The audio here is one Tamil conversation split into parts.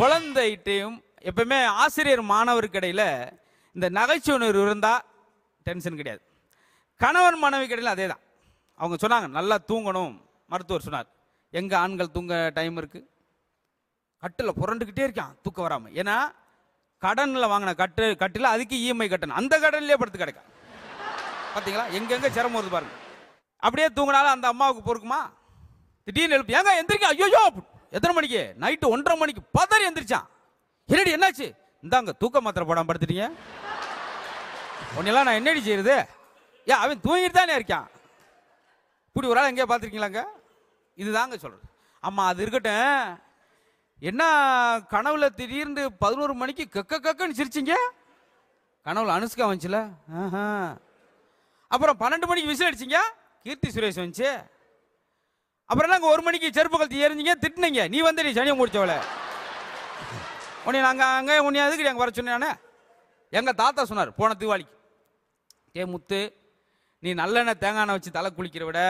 குழந்தைகிட்டையும் எப்பவுமே ஆசிரியர் மாணவருக்கிடையில் இந்த நகைச்சுவை இருந்தால் டென்ஷன் கிடையாது. கணவன் மனைவி கிடையில் அதே தான் அவங்க சொன்னாங்க நல்லா தூங்கணும். மருத்துவர் சொன்னார் எங்கள் ஆண்கள் தூங்க டைம் இருக்குது கட்டில் புரண்டுக்கிட்டே இருக்கான் தூக்கம் வராமல் ஏன்னா கடனில் வாங்கின கட்டு கட்டில் அதுக்கு இஎம்ஐ கட்டணும். அந்த கடன்லேயே படுத்து கிடைக்கும் பார்த்தீங்களா எங்கெங்கே சிரமம் வருது பாருங்க. அப்படியே தூங்கினாலும் அந்த அம்மாவுக்கு பொறுக்குமா? திடீர்னு எழுப்பு ஏங்க எந்திரிக்க ஐயோ எத்தனை மணிக்கு? நைட்டு ஒன்றரை மணிக்கு பதறி எந்திரிச்சான். என்னடி என்னாச்சு? இந்தாங்க தூக்க மாத்திரை போடாம படுத்துட்டீங்க. உன்னெல்லாம் நான் என்னடி செய்யறது ஏன் அவன் தூங்கிட்டு தானே இருக்கான். இப்படி ஒரு ஆள் எங்கேயா பார்த்துருக்கீங்களாங்க இதுதாங்க சொல்கிறது ஆமாம் அது இருக்கட்டும். என்ன கனவுல திடீர்னு பதினோரு மணிக்கு கக்க கக்கன்னு சிரிச்சிங்க? கனவுல அனுஷ்கா வந்துச்சுல? அப்புறம் பன்னெண்டு மணிக்கு விசில் அடிச்சிங்க? கீர்த்தி சுரேஷ் வந்துச்சு. அப்புறம் என்ன ஒரு மணிக்கு செருப்பு கழுத்து எரிஞ்சிங்க திட்டுனீங்க. நீ வந்து நீ சனியை முடிச்சவள. உன்னை நாங்கள் அங்கே உன்னை எதுக்கு அங்கே வர சொன்னானே எங்கள் தாத்தா சொன்னார் போன தீபாவளிக்கு. ஏ முத்து நீ நல்லெண்ணெய் தேங்காய் எண்ணெய் வச்சு தலை குளிக்கிற விட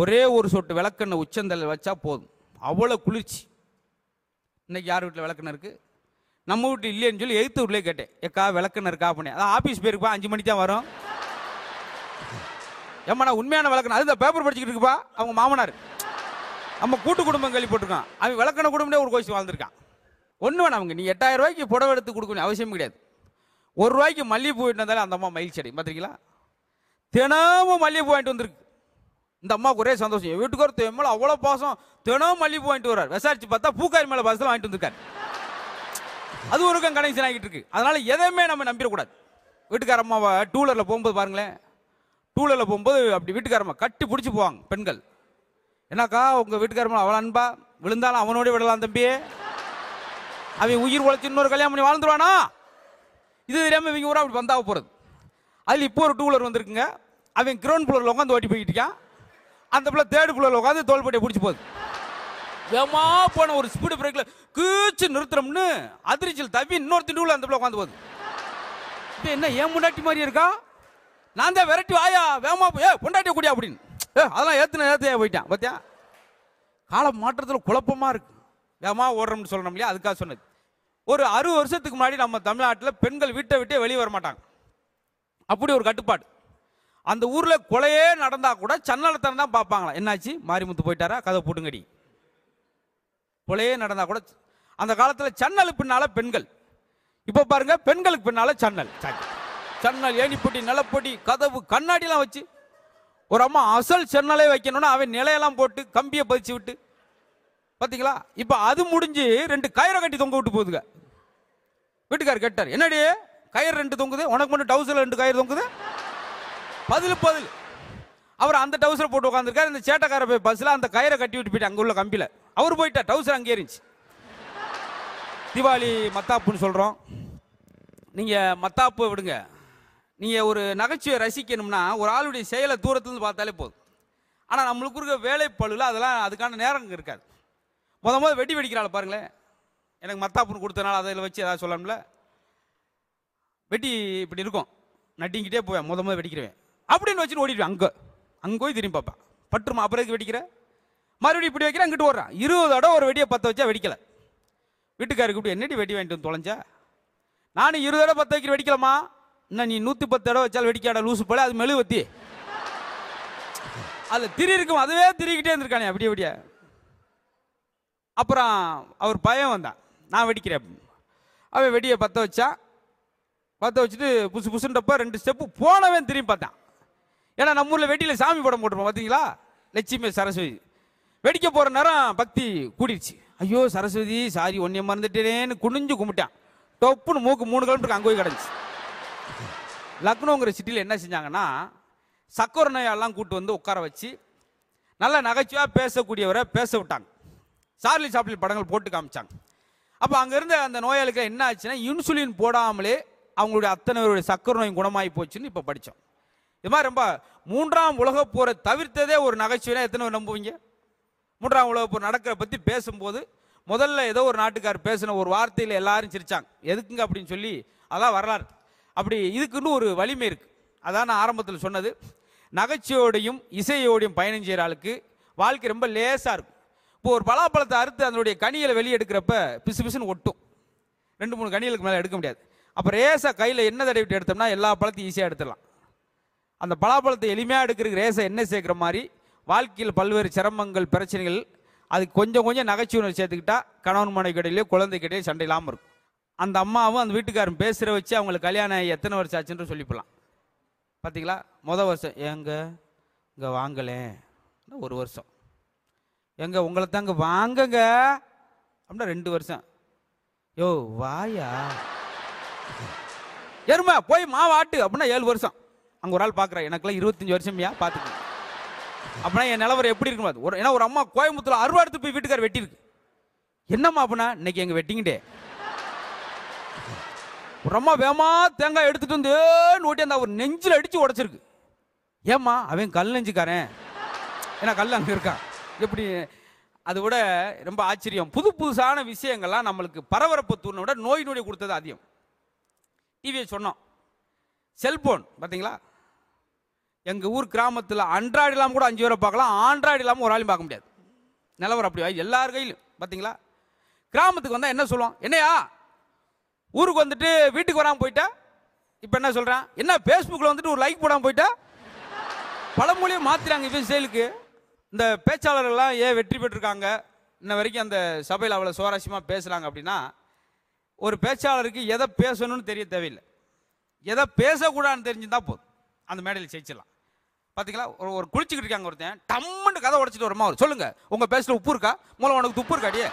ஒரே ஒரு சொட்டு விளக்கெண்ணெய் உச்சந்தலை வச்சா போதும். அவ்வளோ குளிர்ச்சி. இன்றைக்கி யார் வீட்டில் விளக்கெண்ணெய் இருக்குது நம்ம வீட்டு இல்லைன்னு சொல்லி எய்த்து வீட்லேயே கேட்டேன். எக்கா விளக்கெண்ணெய் இருக்கா? அப்படின்னு. அதான் ஆஃபீஸ் போயிருப்பா அஞ்சு மணிக்கு தான் வரும். ஏம்மா நான் உண்மையான விளக்கெண்ணெய் அது இந்த பேப்பர் படிச்சுக்கிட்டு இருக்குப்பா. அவங்க மாமனார். நம்ம கூட்டு குடும்பம் கேள்விப்பட்டிருக்கான் அவன் விளக்கண குடும்பமே ஒரு கோஷம் வாழ்ந்திருக்கான். ஒன்று வேணாம் அவங்க. நீ எட்டாயிரம் ரூபாய்க்கு புடவை எடுத்து கொடுக்கணும். அவசியம் கிடையாது. ஒரு ரூபாய்க்கு மல்லிகைப்பூ வாங்கிட்டு வந்தாலே அந்த அம்மா மகிழ்ச்சி அடையும். பார்த்துருக்கீங்களா தினமும் மல்லிகைப்பூ வாங்கிட்டு வந்திருக்கு. இந்த அம்மாவுக்கு ஒரே சந்தோஷம். என் வீட்டுக்கு என் மேலே அவ்வளோ பாசம். தினமும் மல்லிகைப்பூ வாங்கிட்டு வர்றார். விசாரிச்சு பார்த்தா பூக்காரி மேலே பாசத்தில் வாங்கிட்டு வந்திருக்காரு. அது ஒரு கனெக்ஷன் ஆகிட்டு இருக்கு. அதனால எதையுமே நம்ம நம்பிடக்கூடாது. வீட்டுக்கார அம்மாவை டூலரில் போகும்போது பாருங்களேன். டூலரில் போகும்போது அப்படி வீட்டுக்காரம்மா கட்டி பிடிச்சி போவாங்க பெண்கள். என்னக்கா உங்கள் வீட்டுக்காரம்மா அவ்வளோ அன்பா? விழுந்தாலும் அவனோட விடலாம் தம்பி. அவன் உயிர் உழைச்சி இன்னொரு கல்யாணம் பண்ணி வாழ்ந்துருவானா? இது தெரியாமல் இவங்க ஊரா அப்படி வந்தாக போகிறது அதில் இப்போ ஒரு டூலர் வந்திருக்குங்க. அவன் கிரவுண்ட் ஃப்ளோரில் உட்காந்து ஓட்டி போய்கிட்டு இருக்கான். அந்த பிள்ளை தேர்ட் ஃப்ளோரில் உட்காந்து தோல்பட்டியை பிடிச்சி போகுது. வேமா போன ஒரு ஸ்பீடு பிரேக்கில் கீச்சு நிறுத்துறோம்னு அதிர்ச்சியில் தவி இன்னொருத்தி டூவில் அந்த பிள்ளை உட்காந்து போகுது. இது என்ன ஏன் முன்னாடி மாதிரி இருக்கா? நான் தான் விரட்டி வாயா வேமா போய் ஏ பொண்டாட்டிய கூடிய அப்படின்னு. ஏ அதெல்லாம் ஏற்றுன ஏத்தையா போயிட்டான். பார்த்தியா கால மாற்றத்தில் குழப்பமாக இருக்கு. வேமா ஓடுறோம்னு சொல்கிறோம் இல்லையா? அதுக்காக சொன்னது. ஒரு அறுபது வருஷத்துக்கு முன்னாடி நம்ம தமிழ்நாட்டில் பெண்கள் வீட்டை விட்டே வெளியே வர மாட்டாங்க. அப்படி ஒரு கட்டுப்பாடு. அந்த ஊரில் கொலையே நடந்தால் கூட சன்னலத்தனம் தான் பார்ப்பாங்களா? என்னாச்சு? மாரிமுத்து போயிட்டாரா? கதை போட்டுங்கடி. கொலையே நடந்தால் கூட அந்த காலத்தில் சன்னல் பின்னால பெண்கள். இப்போ பாருங்க பெண்களுக்கு பின்னால் சன்னல் சன்னல். சன்னல் ஏணிப்பட்டி நிலப்பொட்டி கதவு கண்ணாடிலாம் வச்சு ஒரு அம்மா அசல் சென்னலே வைக்கணும்னா அவன் நிலையெல்லாம் போட்டு கம்பியை பதிச்சு விட்டு. பார்த்தீங்களா இப்போ அது முடிஞ்சு ரெண்டு கயிறை கட்டி தொங்க விட்டு போகுதுங்க. வீட்டுக்கார் கேட்டார் என்னடி? கயிறு ரெண்டு தொங்குது? உனக்கு மட்டும் டவுசர்ல ரெண்டு கயிறு தொங்குது? பதில் பதில். அவர் அந்த டவுசரை போட்டு உட்காந்துருக்காரு இந்த சேட்டக்கார போய் பஸ்ஸில் அந்த கயிறை கட்டி விட்டு போயிட்டு அங்கே உள்ள கம்பியில். அவர் போயிட்டார் டவுசர் அங்கே இருந்துச்சு. தீபாவளி மத்தாப்புன்னு சொல்கிறோம் நீங்கள் மத்தாப்பு விடுங்க. நீங்கள் ஒரு நகைச்சுவை ரசிக்கணும்னா ஒரு ஆளுடைய செயலை தூரத்துலேருந்து பார்த்தாலே போதும். ஆனால் நம்மளுக்கு இருக்க வேலை அதெல்லாம் அதுக்கான நேரம் இருக்காது. முத முத வெட்டி வெடிக்கிறாள் பாருங்களேன். எனக்கு மத்தாப்புன்னு கொடுத்தனால அதில் வச்சு ஏதாவது சொல்லணும்ல வெட்டி இப்படி இருக்கும். நட்டிங்கிட்டே போவேன். முத முத வெடிக்கிறேன் அப்படின்னு வச்சுட்டு ஓடிடுவேன் அங்கே. அங்கே போய் திரும்பி பார்ப்பேன். பட்டுருமா? அப்புறம் எதுக்கு வெடிக்கிற? மறுபடியும் இப்படி வைக்கிறேன் அங்கிட்டு ஓடுறான். இருபது தடவை ஒரு வெடியை பற்ற வச்சா வெடிக்கலை. வீட்டுக்காருக்கு இப்படி என்னடி வெடி வாங்கிட்டு வந்து தொலைஞ்சா? நானும் இருபது தடவை பற்ற வைக்கிற வெடிக்கலாமா இன்னும் நீ நூற்றி பத்து தடவை வச்சாலும் வெடிக்காட லூசு போல அது மெழுவத்தி அதில் திரி இருக்கும் அதுவே திரிக்கிட்டே இருந்திருக்கானே அப்படியே அப்படியே. அப்புறம் அவர் பயம் வந்தான். நான் வெடிக்கிறேன் அவன் வெடியை பற்ற வச்சா பற்ற வச்சுட்டு புசு புசுன்றப்ப ரெண்டு ஸ்டெப்பு போனவன் திரும்பி பார்த்தான். ஏன்னா நம்ம ஊரில் வெட்டியில் சாமி படம் போட்டிருப்போம் பார்த்தீங்களா லட்சுமி சரஸ்வதி. வெடிக்க போகிற நேரம் பக்தி கூடிடுச்சு. ஐயோ சரஸ்வதி சாரி ஒன்னே மறந்துட்டேனேன்னு குனிஞ்சு கும்பிட்டான். டொப்புன்னு மூக்கு மூணு கிலோமீட்டருக்கு அங்கே போய் கிடந்துச்சு. லக்னோங்கிற சிட்டியில் என்ன செஞ்சாங்கன்னா சக்கர நோயெல்லாம் கூட்டு வந்து உட்கார வச்சு நல்ல நகைச்சுவாக பேசக்கூடியவரை பேச விட்டாங்க. சார்லி சாப்ளின் படங்கள் போட்டு காமிச்சாங்க. அப்போ அங்கே இருந்த அந்த நோயாளிக்கு என்ன ஆச்சுன்னா இன்சுலின் போடாமலே அவங்களுடைய அத்தனை பேருடைய சக்கரை நோய் குணமாகி போச்சுன்னு இப்போ படித்தோம் இது மாதிரி ரொம்ப மூன்றாம் உலக போரை தவிர்த்ததே ஒரு நகைச்சுவைனா எத்தனை பேர் நம்புவீங்க? மூன்றாம் உலக போர் நடக்கிற பற்றி பேசும்போது முதல்ல ஏதோ ஒரு நாட்டுக்கார் பேசின ஒரு வார்த்தையில் எல்லாரும் சிரிச்சாங்க. எதுக்குங்க அப்படின்னு சொல்லி அதான் வரலாறு. அப்படி இதுக்குன்னு ஒரு வலிமை இருக்குது அதான் நான் ஆரம்பத்தில் சொன்னது. நகைச்சுவையோடையும் இசையோடையும் பயணம் செய்கிற ஆளுக்கு வாழ்க்கை ரொம்ப லேசாக இருக்கும். இப்போது ஒரு பலாப்பழத்தை அறுத்து அதனுடைய கனிகளை வெளியே எடுக்கிறப்ப பிசு பிசுன்னு ஒட்டும். ரெண்டு மூணு கனிகளுக்கு மேலே எடுக்க முடியாது. அப்போ ரேசா கையில் என்ன தடவிட்டு எடுத்தோம்னா எல்லா பழத்தையும் ஈஸியாக எடுத்துடலாம். அந்த பலாப்பழத்தை எளிமையாக எடுக்கிறதுக்கு ரேசை என்ன சேர்க்குற மாதிரி வாழ்க்கையில் பல்வேறு சிரமங்கள் பிரச்சனைகள் அது கொஞ்சம் கொஞ்சம் நகைச்சுவை சேர்த்துக்கிட்டா கணவன் மனைவி கடையிலேயோ குழந்தை கடையிலேயோ சண்டை இல்லாமல் இருக்கும். அந்த அம்மாவும் அந்த வீட்டுக்காரன் பேசுகிற வச்சு அவங்களுக்கு கல்யாணம் எத்தனை வருஷம் ஆச்சுன்னு சொல்லிப்பலாம் பார்த்தீங்களா மொதல் வருஷம் எங்கே இங்கே வாங்கலேன் ஒரு வருஷம். எங்க உங்களை தாங்க வாங்குங்க. அப்படின்னா ரெண்டு வருஷம். யோ வாயா. எருமை போய் மாவாட்டு அப்படின்னா ஏழு வருஷம். அங்கே ஒரு ஆள் பார்க்குறேன் எனக்குலாம் இருபத்தஞ்சி வருஷம்யா பார்த்துக்கோ அப்படின்னா என் நிலவரம் எப்படி இருக்கும் ஒரு ஏன்னா ஒரு அம்மா கோயம்புத்தூர் அருவா எடுத்து போய் வீட்டுக்கார வெட்டியிருக்கு. என்னம்மா அப்படின்னா இன்னைக்கு எங்கள் வெட்டிங் டே ரொம்ப வேமா தேங்காய் எடுத்துட்டு வந்து ஏன்னு ஓட்டி அந்த அவர் நெஞ்சில் அடிச்சு உடச்சிருக்கு. ஏம்மா அவன் கல் நெஞ்சுக்காரன். ஏன்னா கல் அங்கே இருக்கான் எப்படி? அதை விட ரொம்ப ஆச்சரியம். புது புதுசான விஷயங்கள்லாம் நம்மளுக்கு பரபரப்பு தூணை விட நோய் நொடி கொடுத்தது அதிகம். டிவியை சொன்னோம். செல்போன் பார்த்தீங்களா எங்கள் ஊர் கிராமத்தில் அன்றாடி இல்லாமல் கூட அஞ்சு பேரை பார்க்கலாம். ஆண்ட்ராய்டு இல்லாமல் ஒரு ஆளையும் பார்க்க முடியாது. நிலவரம் அப்படி ஆகி எல்லார் கையிலும் பார்த்தீங்களா கிராமத்துக்கு வந்தால் என்ன சொல்லுவோம் என்னையா? ஊருக்கு வந்துட்டு வீட்டுக்கு வராமல் போயிட்டா? இப்போ என்ன சொல்கிறேன் என்ன ஃபேஸ்புக்கில் வந்துட்டு ஒரு லைக் போடாமல் போயிட்டா? பழமொழியை மாற்றிறாங்க இப்போ செயலுக்கு. இந்த பேச்சாளர்கள்லாம் ஏன் வெற்றி பெற்றிருக்காங்க? இன்ன வரைக்கும் அந்த சபையில் அவ்வளோ சுவாரஸ்யமாக பேசுகிறாங்க அப்படின்னா ஒரு பேச்சாளருக்கு எதை பேசணும்னு தெரிய தேவையில்லை. எதை பேசக்கூடாதுன்னு தெரிஞ்சுருந்தா போதும். அந்த மேடையில் ஜெயிச்சிடலாம். பார்த்தீங்களா ஒரு ஒரு குளிச்சுக்கிட்டு இருக்காங்க ஒருத்தன். டம்முன்னு கதை உடச்சிட்டு வருமா அவர்? சொல்லுங்கள் உங்கள் பேசில் உப்பு இருக்கா? மூலம் உனக்கு துப்பு இருக்காடியே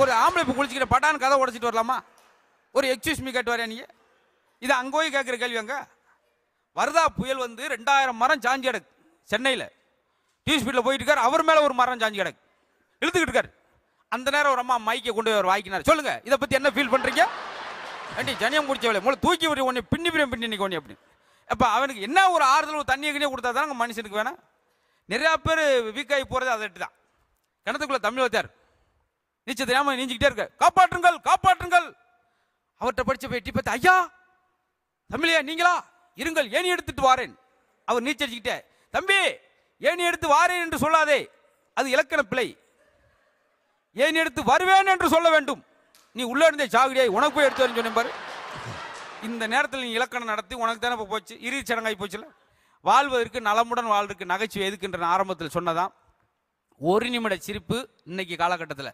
ஒரு ஆம்பளை இப்போ குளிச்சுக்கிட்ட பட்டான்னு கதை உடச்சிட்டு வரலாமா? ஒரு எக்ஸ்கியூஸ் மீ கேட்டு வரேன் நீங்கள் இது அங்கே போய் கேட்குற கேள்வி அங்க வரதா புயல் வந்து ரெண்டாயிரம் மரம் சாஞ்சி கிடக்கு சென்னையில். டிவி ஸ்பீடில் போயிட்டு இருக்காரு அவர் மேலே ஒரு மரம் சாஞ்சி கிடக்கு. இழுத்துக்கிட்டு இருக்காரு. அந்த நேரம் ஒரு அம்மா மைக்கை கொண்டு போய் வாய்க்கினார் சொல்லுங்க இதை பற்றி என்ன ஃபீல் பண்ணுறீங்க ஏண்டி ஜனியம் முடிச்சவளே மூளை தூக்கி விட்டு ஒன்று பின்னி பின்னி பின்னி நிற்க ஒன்று அப்படி அப்போ அவனுக்கு என்ன ஒரு ஆறுதல் தண்ணியை கொடுத்தா தானே மனுஷனுக்கு வேணாம் நிறையா பேர் வீக்காகி போகிறது அதை தான் கிணத்துக்குள்ளே தமிழ் வைத்தார் நீச்சல் தெரியாமல் நீஞ்சிக்கிட்டே இருக்க. காப்பாற்றுங்கள் காப்பாற்றுங்கள். அவர்கிட்ட படிச்ச போய் பார்த்து ஐயா தமிழையா நீங்களா? இருங்கள் ஏணி எடுத்துட்டு வாரேன். அவர் நீச்சடிச்சுக்கிட்டே தம்பி ஏணி எடுத்து வாரேன் என்று சொல்லாதே அது இலக்கண பிழை. ஏணி எடுத்து வருவேன் என்று சொல்ல வேண்டும். நீ உள்ள இருந்தே சாகுடியை உனக்கு போய் எடுத்து வரேன்னு சொன்னேன் பாரு. இந்த நேரத்தில் நீ இலக்கணம் நடத்தி உனக்கு தானே இப்போ போச்சு? இறுதி சடங்காய் போச்சுல? வாழ்வதற்கு நலமுடன் வாழ்றதுக்கு நகைச்சுவை எதுக்குன்ற நான் ஆரம்பத்தில் சொன்னதான் ஒரு நிமிட சிரிப்பு இன்னைக்கு காலகட்டத்தில்.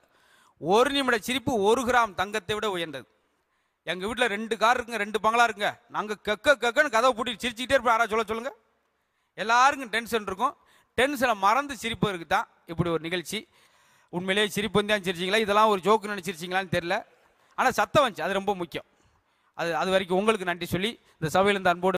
ஒரு நிமிட சிரிப்பு ஒரு கிராம் தங்கத்தை விட உயர்ந்தது. எங்கள் வீட்டில் ரெண்டு கார் இருக்குங்க ரெண்டு பங்களா இருக்குங்க. நாங்கள் கக்க கக்கன்னு கதவை பூட்டி சிரிச்சுக்கிட்டே இருப்போம். யாராவது சொல்ல சொல்லுங்க. எல்லாருக்கும் டென்ஷன் இருக்கும். டென்ஷனை மறந்து சிரிப்பதற்கு தான் இப்படி ஒரு நிகழ்ச்சி. உண்மையிலேயே சிரிப்பு வந்து தான் சிரிச்சிங்களா? இதெல்லாம் ஒரு ஜோக்கு நினச்சிருச்சிங்களான்னு தெரில ஆனால் சத்தம் வந்துச்சு. அது ரொம்ப முக்கியம். அது அது வரைக்கும் உங்களுக்கு நன்றி சொல்லி இந்த சபையில் இந்த அன்போடு